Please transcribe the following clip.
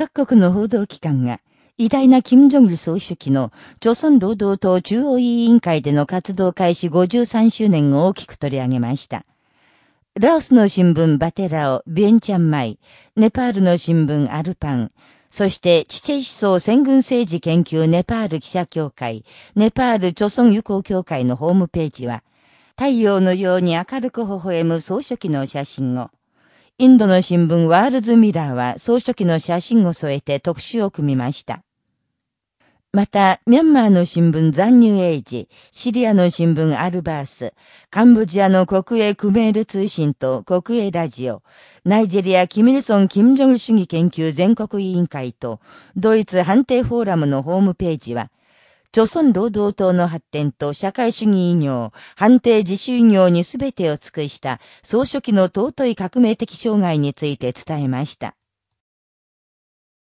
各国の報道機関が、偉大な金正日総書記の、朝鮮労働党中央委員会での活動開始53周年を大きく取り上げました。ラオスの新聞バテラオ、ビエンチャンマイ、ネパールの新聞アルパン、そして、チュチェ思想先軍政治研究ネパール記者協会、ネパール朝鮮友好協会のホームページは、太陽のように明るく微笑む総書記の写真を、インドの新聞ワールズミラーは総書記の写真を添えて特集を組みました。また、ミャンマーの新聞残入エイジ、シリアの新聞アルバース、カンボジアの国営クメール通信と国営ラジオ、ナイジェリア・キミルソン・キム・ジョン主義研究全国委員会と、ドイツ判定フォーラムのホームページは、朝鮮労働党の発展と社会主義医業、判定自主医業に全てを尽くした総書記の尊い革命的障害について伝えました。